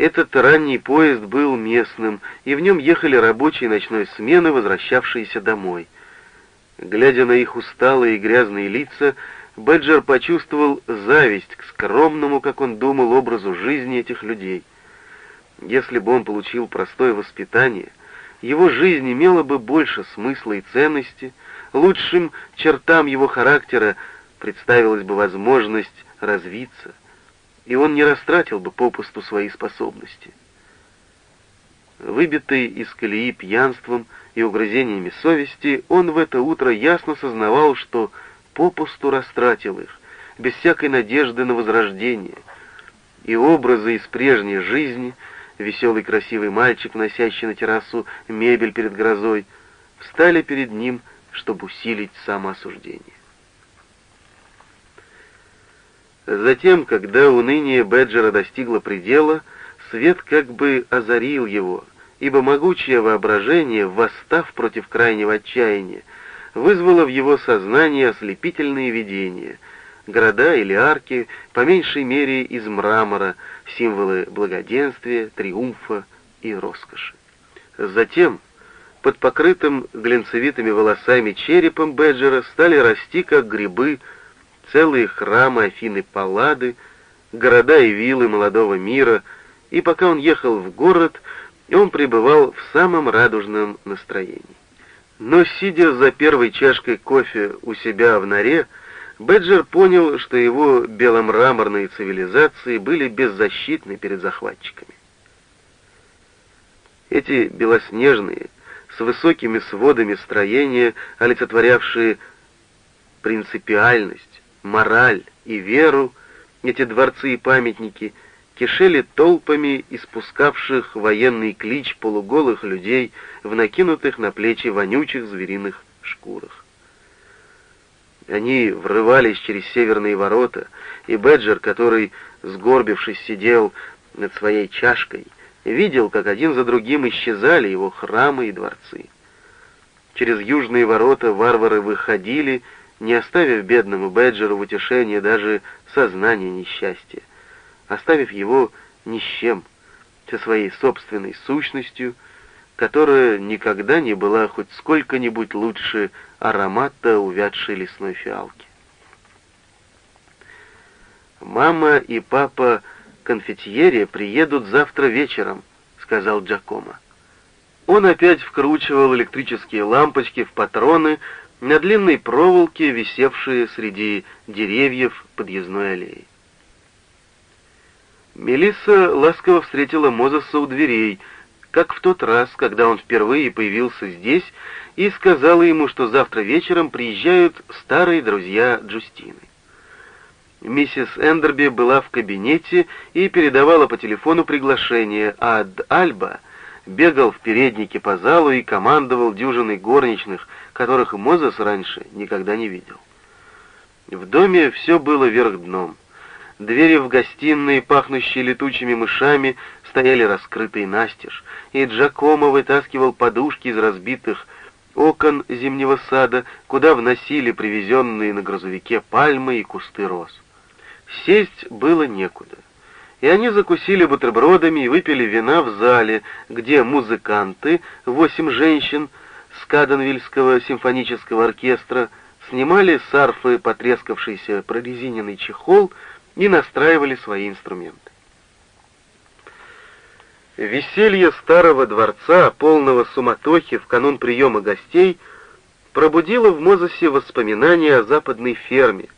Этот ранний поезд был местным, и в нем ехали рабочие ночной смены, возвращавшиеся домой. Глядя на их усталые и грязные лица, Бэджер почувствовал зависть к скромному, как он думал, образу жизни этих людей. Если бы он получил простое воспитание, его жизнь имела бы больше смысла и ценности, лучшим чертам его характера представилась бы возможность развиться, и он не растратил бы попусту свои способности. Выбитый из колеи пьянством и угрызениями совести, он в это утро ясно сознавал, что попусту растратил их, без всякой надежды на возрождение, и образы из прежней жизни, веселый красивый мальчик, носящий на террасу мебель перед грозой, встали перед ним, чтобы усилить самоосуждение. Затем, когда уныние Беджера достигло предела, свет как бы озарил его, ибо могучее воображение, восстав против крайнего отчаяния, вызвало в его сознании ослепительные видения, города или арки, по меньшей мере из мрамора, символы благоденствия, триумфа и роскоши. Затем, под покрытым глинцевитыми волосами черепом Беджера стали расти, как грибы, целые храмы Афины Паллады, города и виллы молодого мира, и пока он ехал в город, он пребывал в самом радужном настроении. Но, сидя за первой чашкой кофе у себя в норе, Беджер понял, что его беломраморные цивилизации были беззащитны перед захватчиками. Эти белоснежные, с высокими сводами строения, олицетворявшие принципиальность, мораль и веру, эти дворцы и памятники — кишели толпами испускавших военный клич полуголых людей в накинутых на плечи вонючих звериных шкурах. Они врывались через северные ворота, и Беджер, который, сгорбившись, сидел над своей чашкой, видел, как один за другим исчезали его храмы и дворцы. Через южные ворота варвары выходили, не оставив бедному Беджеру в утешение даже сознания несчастья оставив его ни с чем, со своей собственной сущностью, которая никогда не была хоть сколько-нибудь лучше аромата увядшей лесной фиалки. «Мама и папа конфетьере приедут завтра вечером», — сказал Джакомо. Он опять вкручивал электрические лампочки в патроны на длинной проволоке, висевшие среди деревьев подъездной аллеи. Мелисса ласково встретила Мозеса у дверей, как в тот раз, когда он впервые появился здесь, и сказала ему, что завтра вечером приезжают старые друзья Джустины. Миссис Эндерби была в кабинете и передавала по телефону приглашение, а Альба бегал в переднике по залу и командовал дюжиной горничных, которых Мозес раньше никогда не видел. В доме все было вверх дном. Двери в гостиной, пахнущие летучими мышами, стояли раскрытые настежь, и Джакомо вытаскивал подушки из разбитых окон зимнего сада, куда вносили привезенные на грузовике пальмы и кусты роз. Сесть было некуда, и они закусили бутербродами и выпили вина в зале, где музыканты, восемь женщин Каденвильского симфонического оркестра, снимали с арфы потрескавшийся прорезиненный чехол — и настраивали свои инструменты. Веселье старого дворца, полного суматохи в канун приема гостей, пробудило в Мозесе воспоминания о западной ферме,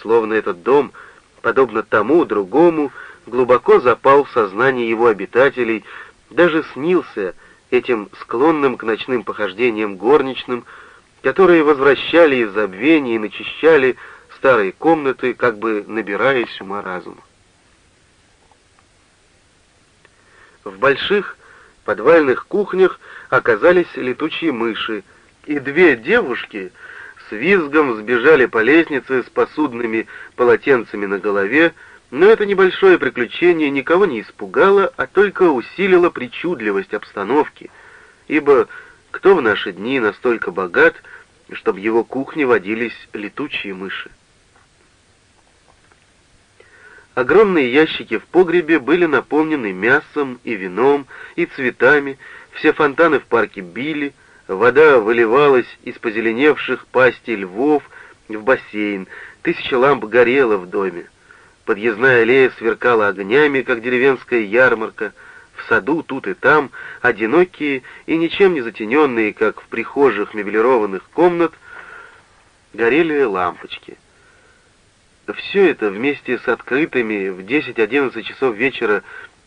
словно этот дом, подобно тому другому, глубоко запал в сознание его обитателей, даже снился этим склонным к ночным похождениям горничным, которые возвращали из забвения и начищали старые комнаты, как бы набираясь ума разума. В больших подвальных кухнях оказались летучие мыши, и две девушки с визгом сбежали по лестнице с посудными полотенцами на голове, но это небольшое приключение никого не испугало, а только усилило причудливость обстановки, ибо кто в наши дни настолько богат, чтобы в его кухне водились летучие мыши? Огромные ящики в погребе были наполнены мясом и вином, и цветами, все фонтаны в парке били, вода выливалась из позеленевших пастей львов в бассейн, тысяча ламп горела в доме. Подъездная аллея сверкала огнями, как деревенская ярмарка. В саду тут и там, одинокие и ничем не затененные, как в прихожих меблированных комнат, горели лампочки. Все это вместе с открытыми в 10-11 часов вечера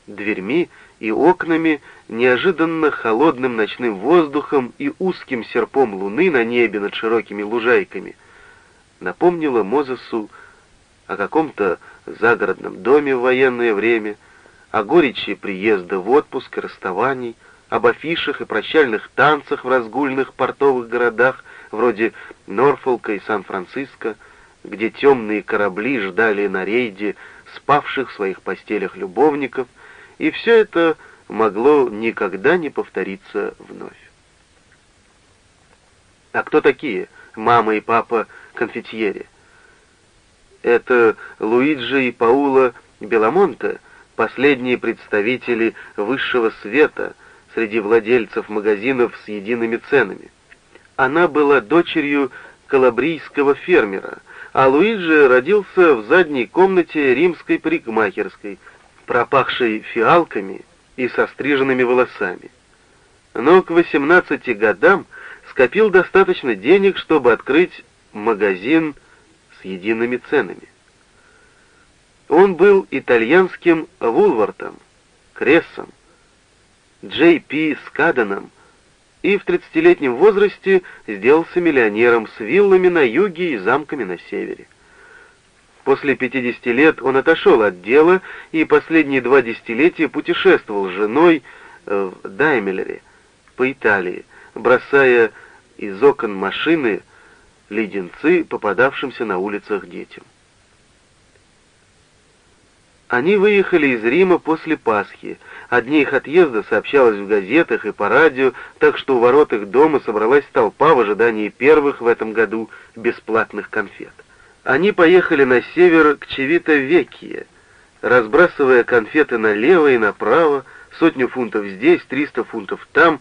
дверьми и окнами, неожиданно холодным ночным воздухом и узким серпом луны на небе над широкими лужайками, напомнило Мозесу о каком-то загородном доме в военное время, о горечи приезда в отпуск и расставаний, об афишах и прощальных танцах в разгульных портовых городах вроде Норфолка и Сан-Франциско, где темные корабли ждали на рейде спавших в своих постелях любовников, и все это могло никогда не повториться вновь. А кто такие мама и папа конфетьери? Это Луиджи и Паула Беламонте, последние представители высшего света среди владельцев магазинов с едиными ценами. Она была дочерью калабрийского фермера, а Луиджи родился в задней комнате римской парикмахерской, пропахшей фиалками и со стриженными волосами. Но к 18 годам скопил достаточно денег, чтобы открыть магазин с едиными ценами. Он был итальянским Вулвартом, Крессом, Джей Пи Скаданом и в 30-летнем возрасте сделался миллионером с виллами на юге и замками на севере. После 50 лет он отошел от дела и последние два десятилетия путешествовал с женой в Даймелере по Италии, бросая из окон машины леденцы, попадавшимся на улицах детям. Они выехали из Рима после Пасхи. О дне их отъезда сообщалось в газетах и по радио, так что у ворот их дома собралась толпа в ожидании первых в этом году бесплатных конфет. Они поехали на север к Чевито-Векье, разбрасывая конфеты налево и направо, сотню фунтов здесь, триста фунтов там,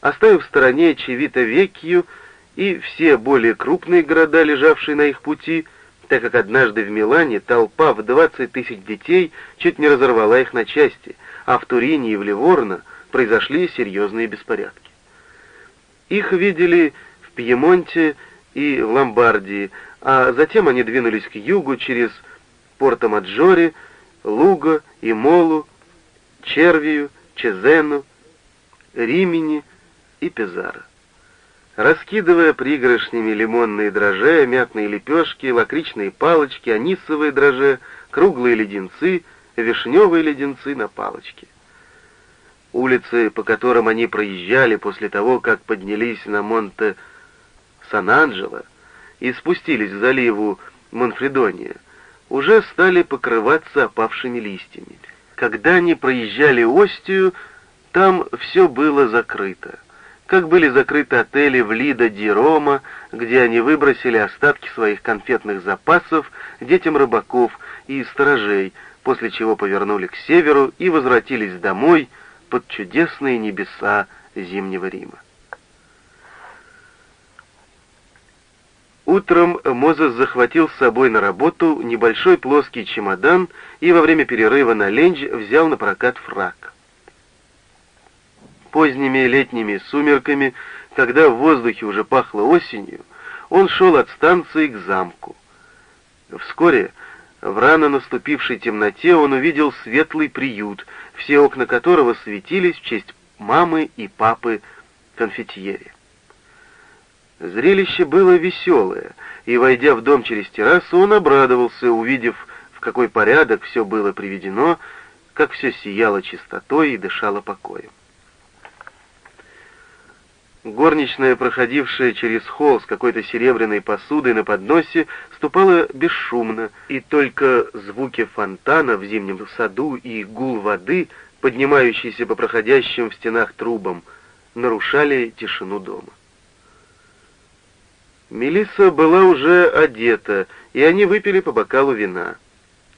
оставив в стороне Чевито-Векью и все более крупные города, лежавшие на их пути, так как однажды в Милане толпа в 20 тысяч детей чуть не разорвала их на части, а в Турине и в Ливорно произошли серьезные беспорядки. Их видели в Пьемонте и в Ломбардии, а затем они двинулись к югу через Порто-Маджоре, Луго и Молу, Червию, Чезену, Римени и Пезаро раскидывая пригоршнями лимонные дрожжи, мятные лепешки, лакричные палочки, анисовые дрожжи, круглые леденцы, вишневые леденцы на палочке. Улицы, по которым они проезжали после того, как поднялись на Монте Сан-Анджело и спустились к заливу Монфридония, уже стали покрываться опавшими листьями. Когда они проезжали Остию, там все было закрыто как были закрыты отели в Лида-Ди-Рома, где они выбросили остатки своих конфетных запасов детям рыбаков и сторожей, после чего повернули к северу и возвратились домой под чудесные небеса Зимнего Рима. Утром Мозес захватил с собой на работу небольшой плоский чемодан и во время перерыва на ленч взял на прокат фрак поздними летними сумерками, когда в воздухе уже пахло осенью, он шел от станции к замку. Вскоре, в рано наступившей темноте, он увидел светлый приют, все окна которого светились в честь мамы и папы конфетьери. Зрелище было веселое, и, войдя в дом через террасу, он обрадовался, увидев, в какой порядок все было приведено, как все сияло чистотой и дышало покоем. Горничная, проходившая через холл с какой-то серебряной посудой на подносе, ступала бесшумно, и только звуки фонтана в зимнем саду и гул воды, поднимающийся по проходящим в стенах трубам, нарушали тишину дома. Мелисса была уже одета, и они выпили по бокалу вина.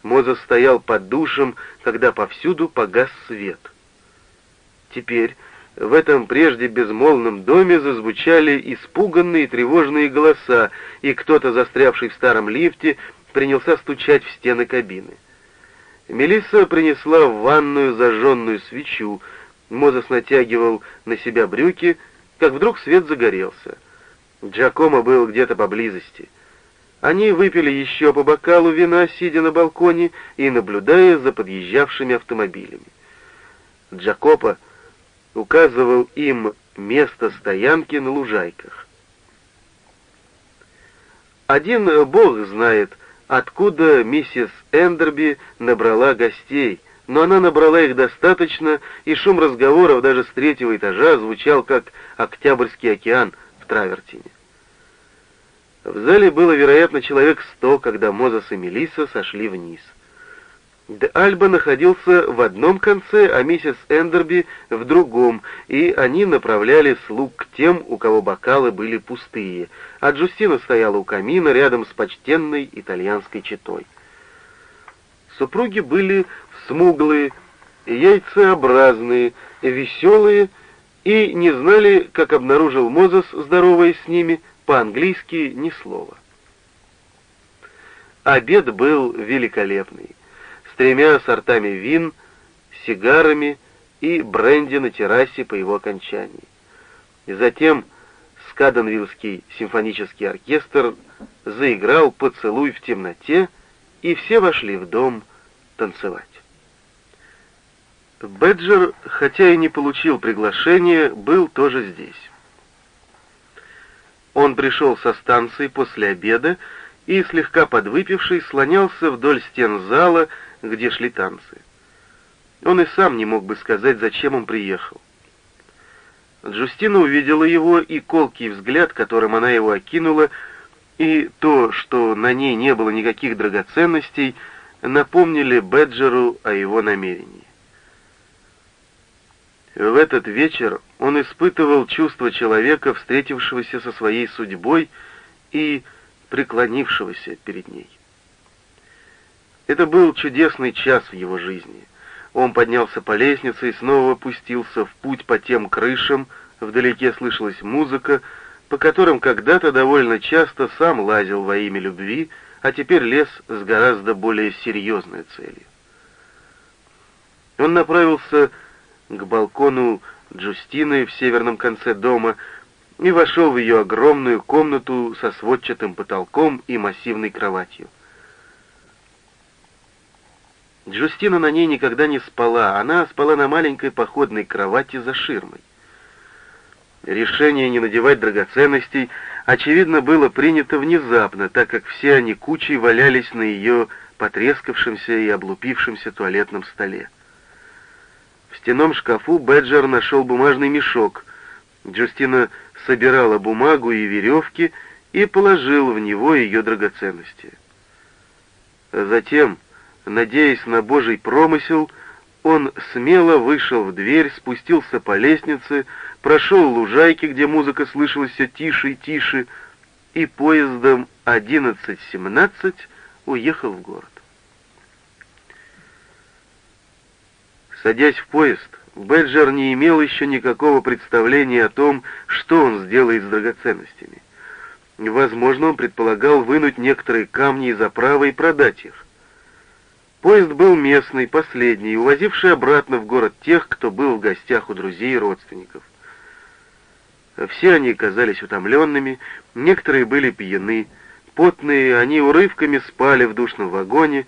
Мозес стоял под душем, когда повсюду погас свет. Теперь в этом прежде безмолвном доме зазвучали испуганные тревожные голоса, и кто-то, застрявший в старом лифте, принялся стучать в стены кабины. Мелисса принесла в ванную зажженную свечу. Мозес натягивал на себя брюки, как вдруг свет загорелся. Джакомо был где-то поблизости. Они выпили еще по бокалу вина, сидя на балконе и наблюдая за подъезжавшими автомобилями. Джакопо указывал им место стоянки на лужайках. Один бог знает, откуда миссис Эндерби набрала гостей, но она набрала их достаточно, и шум разговоров даже с третьего этажа звучал как Октябрьский океан в Травертине. В зале было, вероятно, человек сто, когда Мозес и Мелисса сошли вниз. Де Альба находился в одном конце, а миссис Эндерби в другом, и они направляли слуг к тем, у кого бокалы были пустые, а Джустина стояла у камина рядом с почтенной итальянской четой. Супруги были смуглые, яйцеобразные, веселые и не знали, как обнаружил Мозес, здороваясь с ними, по-английски ни слова. Обед был великолепный с тремя сортами вин, сигарами и бренди на террасе по его окончании. И затем Скаденвиллский симфонический оркестр заиграл «Поцелуй в темноте», и все вошли в дом танцевать. Беджер, хотя и не получил приглашения, был тоже здесь. Он пришел со станции после обеда и, слегка подвыпивший, слонялся вдоль стен зала, где шли танцы. Он и сам не мог бы сказать, зачем он приехал. Джустина увидела его, и колкий взгляд, которым она его окинула, и то, что на ней не было никаких драгоценностей, напомнили Беджеру о его намерении. В этот вечер он испытывал чувство человека, встретившегося со своей судьбой и преклонившегося перед ней. Это был чудесный час в его жизни. Он поднялся по лестнице и снова пустился в путь по тем крышам, вдалеке слышалась музыка, по которым когда-то довольно часто сам лазил во имя любви, а теперь лез с гораздо более серьезной целью. Он направился к балкону Джустины в северном конце дома и вошел в ее огромную комнату со сводчатым потолком и массивной кроватью. Джустина на ней никогда не спала, она спала на маленькой походной кровати за ширмой. Решение не надевать драгоценностей, очевидно, было принято внезапно, так как все они кучей валялись на ее потрескавшемся и облупившемся туалетном столе. В стенном шкафу Бэджер нашел бумажный мешок. Джустина собирала бумагу и веревки и положил в него ее драгоценности. Затем Надеясь на Божий промысел, он смело вышел в дверь, спустился по лестнице, прошел лужайки, где музыка слышалась все тише и тише, и поездом 11.17 уехал в город. Садясь в поезд, Бэджер не имел еще никакого представления о том, что он сделает с драгоценностями. Возможно, он предполагал вынуть некоторые камни из оправы и продать их. Поезд был местный, последний, увозивший обратно в город тех, кто был в гостях у друзей и родственников. Все они казались утомленными, некоторые были пьяны, потные, они урывками спали в душном вагоне,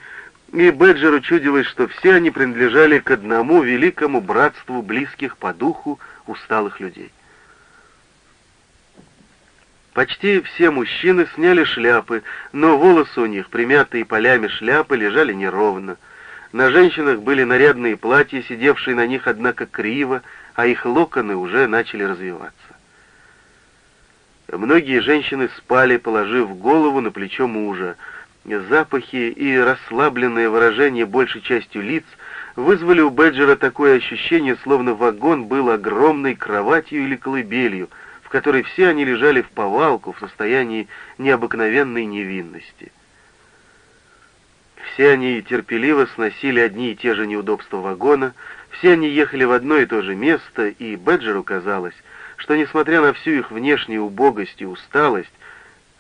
и Беджеру чудилось, что все они принадлежали к одному великому братству близких по духу усталых людей. Почти все мужчины сняли шляпы, но волосы у них, примятые полями шляпы, лежали неровно. На женщинах были нарядные платья, сидевшие на них, однако, криво, а их локоны уже начали развиваться. Многие женщины спали, положив голову на плечо мужа. Запахи и расслабленное выражение большей частью лиц вызвали у Беджера такое ощущение, словно вагон был огромной кроватью или колыбелью — в которой все они лежали в повалку в состоянии необыкновенной невинности. Все они терпеливо сносили одни и те же неудобства вагона, все они ехали в одно и то же место, и Бэджеру казалось, что, несмотря на всю их внешнюю убогость и усталость,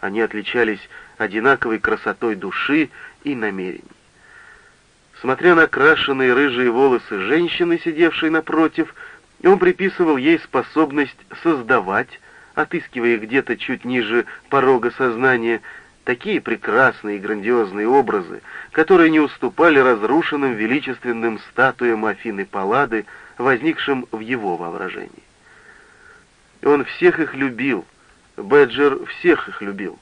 они отличались одинаковой красотой души и намерений. Смотря на крашеные рыжие волосы женщины, сидевшей напротив, он приписывал ей способность создавать, отыскивая где-то чуть ниже порога сознания, такие прекрасные и грандиозные образы, которые не уступали разрушенным величественным статуям Афины Паллады, возникшим в его воображении. Он всех их любил, Бэджер всех их любил.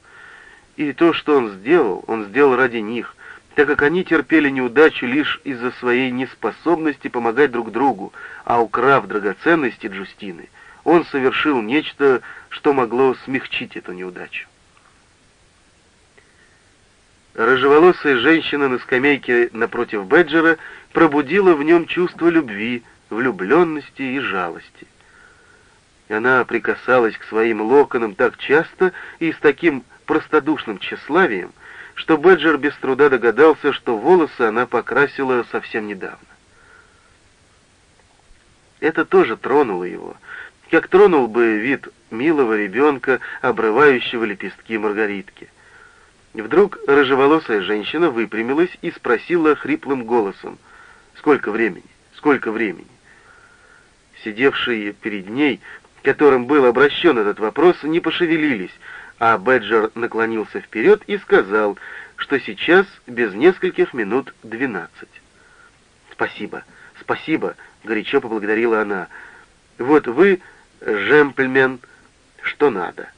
И то, что он сделал, он сделал ради них, так как они терпели неудачу лишь из-за своей неспособности помогать друг другу, а украв драгоценности Джустины, он совершил нечто, что могло смягчить эту неудачу. Рыжеволосая женщина на скамейке напротив Бэджера пробудила в нем чувство любви, влюбленности и жалости. Она прикасалась к своим локонам так часто и с таким простодушным тщеславием, что Бэджер без труда догадался, что волосы она покрасила совсем недавно. Это тоже тронуло его, как тронул бы вид милого ребенка, обрывающего лепестки маргаритки. Вдруг рыжеволосая женщина выпрямилась и спросила хриплым голосом, «Сколько времени? Сколько времени?» Сидевшие перед ней, которым был обращен этот вопрос, не пошевелились, а Бэджер наклонился вперед и сказал, что сейчас без нескольких минут двенадцать. «Спасибо, спасибо», — горячо поблагодарила она. «Вот вы, джентльмен, что надо».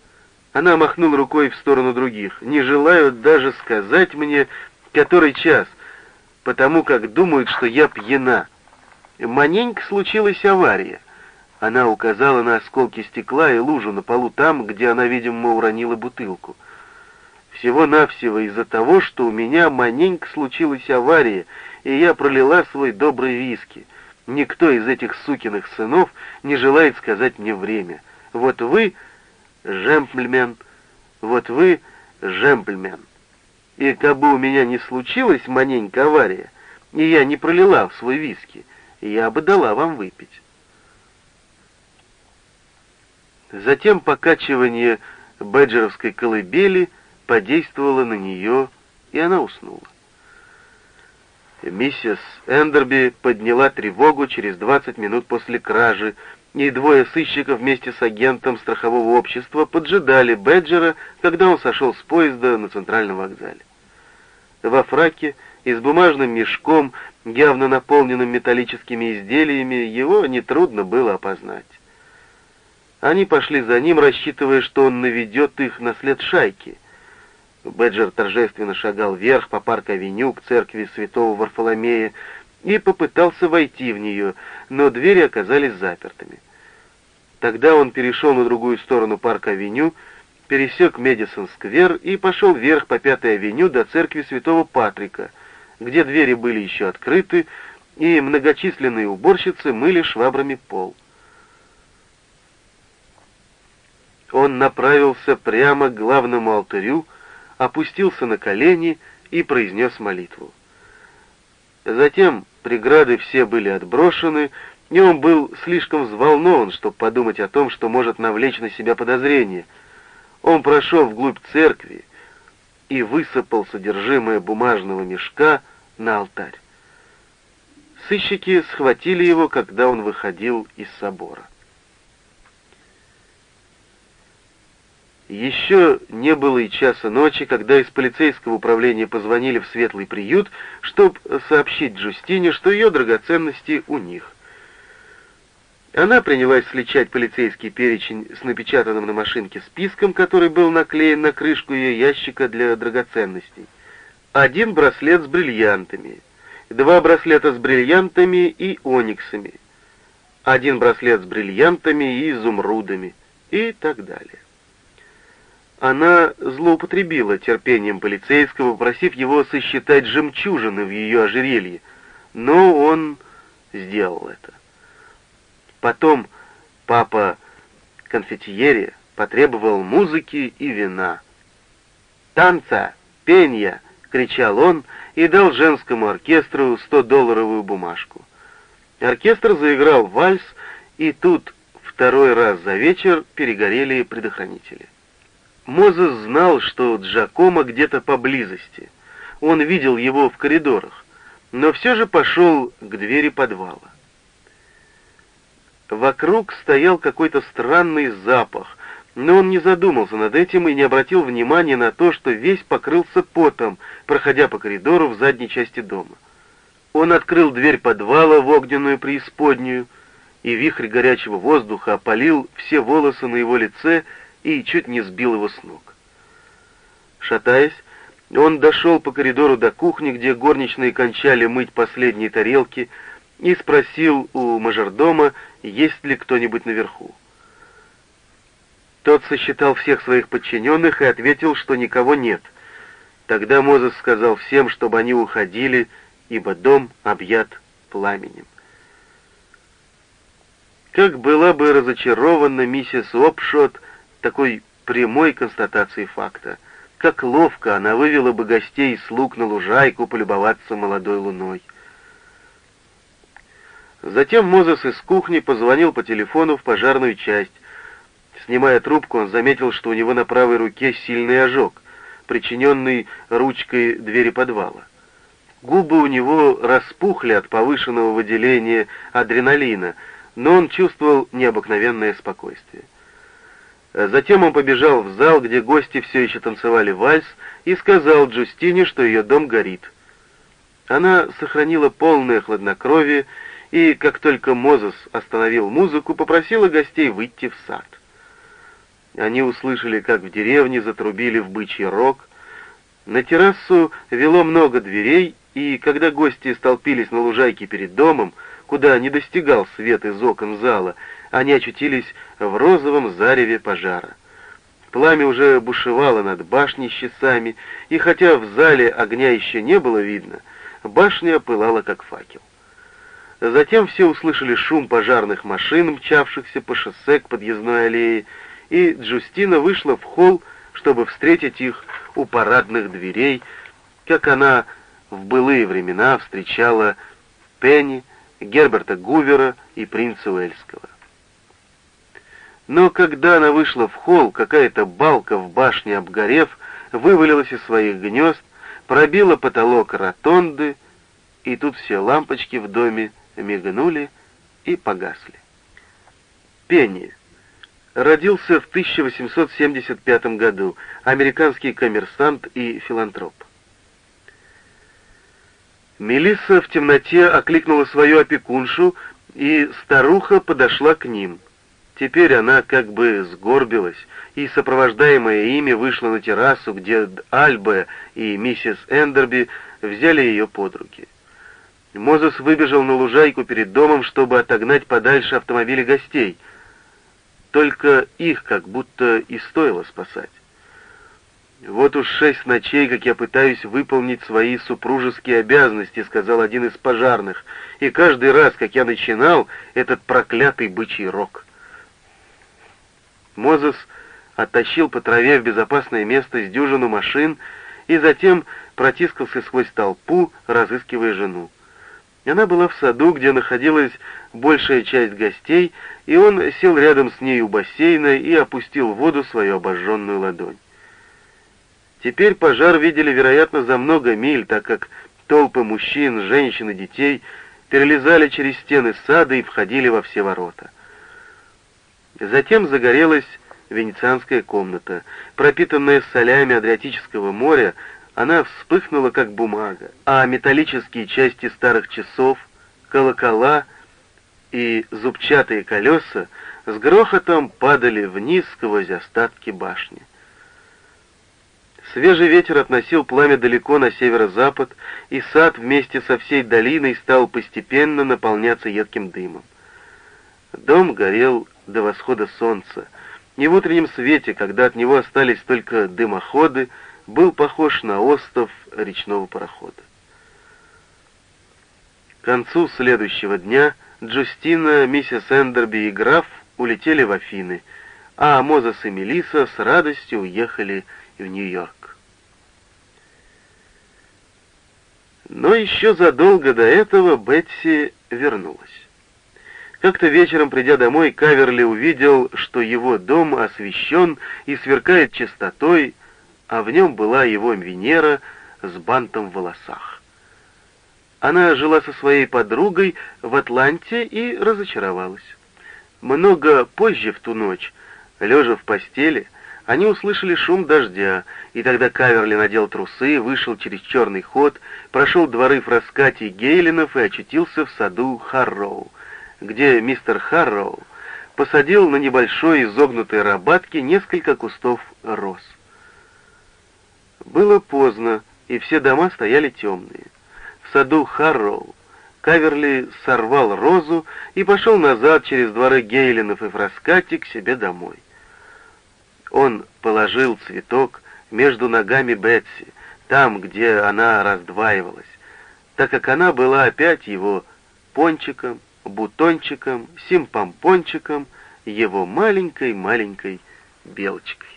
Она махнула рукой в сторону других. «Не желают даже сказать мне, который час, потому как думают, что я пьяна. Маненько случилась авария. Она указала на осколки стекла и лужу на полу там, где она, видимо, уронила бутылку. Всего-навсего из-за того, что у меня маненько случилась авария, и я пролила свой добрый виски. Никто из этих сукиных сынов не желает сказать мне время. Вот вы, жемпльмен, вот вы, жемпльмен. И как бы у меня не случилась маненько авария, и я не пролила свой виски, я бы дала вам выпить. Затем покачивание бэджеровской колыбели подействовало на нее, и она уснула. Миссис Эндерби подняла тревогу через 20 минут после кражи, и двое сыщиков вместе с агентом страхового общества поджидали Бэджера, когда он сошел с поезда на центральном вокзале. Во фраке и с бумажным мешком, явно наполненным металлическими изделиями, его нетрудно было опознать. Они пошли за ним, рассчитывая, что он наведет их на след шайки. Бэджер торжественно шагал вверх по парк-авеню к церкви святого Варфоломея и попытался войти в нее, но двери оказались запертыми. Тогда он перешел на другую сторону парк-авеню, пересек Медисон-сквер и пошел вверх по Пятой авеню до церкви святого Патрика, где двери были еще открыты, и многочисленные уборщицы мыли швабрами пол. Он направился прямо к главному алтарю, опустился на колени и произнес молитву. Затем преграды все были отброшены, и он был слишком взволнован, чтобы подумать о том, что может навлечь на себя подозрение. Он прошел вглубь церкви и высыпал содержимое бумажного мешка на алтарь. Сыщики схватили его, когда он выходил из собора. Еще не было и часа ночи, когда из полицейского управления позвонили в светлый приют, чтобы сообщить Джустине, что ее драгоценности у них. Она принялась сличать полицейский перечень с напечатанным на машинке списком, который был наклеен на крышку ее ящика для драгоценностей. Один браслет с бриллиантами, два браслета с бриллиантами и ониксами, один браслет с бриллиантами и изумрудами и так далее. Она злоупотребила терпением полицейского, попросив его сосчитать жемчужины в ее ожерелье, но он сделал это. Потом папа конфетьере потребовал музыки и вина. «Танца! Пенья!» — кричал он и дал женскому оркестру 100-долларовую бумажку. Оркестр заиграл вальс, и тут второй раз за вечер перегорели предохранители. Мозес знал, что Джакомо где-то поблизости. Он видел его в коридорах, но все же пошел к двери подвала. Вокруг стоял какой-то странный запах, но он не задумался над этим и не обратил внимания на то, что весь покрылся потом, проходя по коридору в задней части дома. Он открыл дверь подвала в огненную преисподнюю, и вихрь горячего воздуха опалил все волосы на его лице и чуть не сбил его с ног. Шатаясь, он дошел по коридору до кухни, где горничные кончали мыть последние тарелки, и спросил у мажордома, есть ли кто-нибудь наверху. Тот сосчитал всех своих подчиненных и ответил, что никого нет. Тогда Мозес сказал всем, чтобы они уходили, ибо дом объят пламенем. Как была бы разочарована миссис Опшот такой прямой констатацией факта, как ловко она вывела бы гостей и слуг на лужайку полюбоваться молодой луной. Затем Мозес из кухни позвонил по телефону в пожарную часть, Снимая трубку, он заметил, что у него на правой руке сильный ожог, причиненный ручкой двери подвала. Губы у него распухли от повышенного выделения адреналина, но он чувствовал необыкновенное спокойствие. Затем он побежал в зал, где гости все еще танцевали вальс, и сказал Джустине, что ее дом горит. Она сохранила полное хладнокровие и, как только Мозес остановил музыку, попросила гостей выйти в сад. Они услышали, как в деревне затрубили в бычий рог. На террасу вело много дверей, и когда гости столпились на лужайке перед домом, куда не достигал свет из окон зала, они очутились в розовом зареве пожара. Пламя уже бушевало над башней с часами, и хотя в зале огня еще не было видно, башня пылала как факел. Затем все услышали шум пожарных машин, мчавшихся по шоссе к подъездной аллее, и Джустина вышла в холл, чтобы встретить их у парадных дверей, как она в былые времена встречала Пенни, Герберта Гувера и принца Уэльского. Но когда она вышла в холл, какая-то балка в башне, обгорев, вывалилась из своих гнезд, пробила потолок ротонды, и тут все лампочки в доме мигнули и погасли. Пенни родился в 1875 году, американский коммерсант и филантроп. Мелисса в темноте окликнула свою опекуншу, и старуха подошла к ним. Теперь она как бы сгорбилась, и, сопровождаемая ими, вышла на террасу, где Альба и миссис Эндерби взяли ее под руки. Мозес выбежал на лужайку перед домом, чтобы отогнать подальше автомобили гостей — только их как будто и стоило спасать. «Вот уж шесть ночей, как я пытаюсь выполнить свои супружеские обязанности», — сказал один из пожарных, «и каждый раз, как я начинал, этот проклятый бычий рог». Мозес оттащил по траве в безопасное место с дюжину машин и затем протискался сквозь толпу, разыскивая жену. Она была в саду, где находилась большая часть гостей, и он сел рядом с ней у бассейна и опустил в воду свою обожженную ладонь. Теперь пожар видели, вероятно, за много миль, так как толпы мужчин, женщин и детей перелезали через стены сада и входили во все ворота. Затем загорелась венецианская комната, пропитанная солями Адриатического моря, она вспыхнула, как бумага, а металлические части старых часов, колокола и зубчатые колеса с грохотом падали вниз сквозь остатки башни. Свежий ветер относил пламя далеко на северо-запад, и сад вместе со всей долиной стал постепенно наполняться едким дымом. Дом горел до восхода солнца, и в утреннем свете, когда от него остались только дымоходы, был похож на остов речного парохода. К концу следующего дня Джустина, миссис Эндерби и граф улетели в Афины, а Мозес и Мелиса с радостью уехали в Нью-Йорк. Но еще задолго до этого Бетси вернулась. Как-то вечером, придя домой, Каверли увидел, что его дом освещен и сверкает чистотой, а в нем была его Венера с бантом в волосах. Она жила со своей подругой в Атланте и разочаровалась. Много позже в ту ночь, лежа в постели, они услышали шум дождя, и тогда Каверли надел трусы, вышел через черный ход, прошел дворы Фраскати и Гейлинов и очутился в саду Харроу, где мистер Харроу посадил на небольшой изогнутой рабатке несколько кустов роз. Было поздно, и все дома стояли темные. В саду Харроу Каверли сорвал розу и пошел назад через дворы Гейлинов и Фраскати к себе домой. Он положил цветок между ногами Бетси, там, где она раздваивалась, так как она была опять его пончиком, бутончиком, симпомпончиком, его маленькой-маленькой белочкой.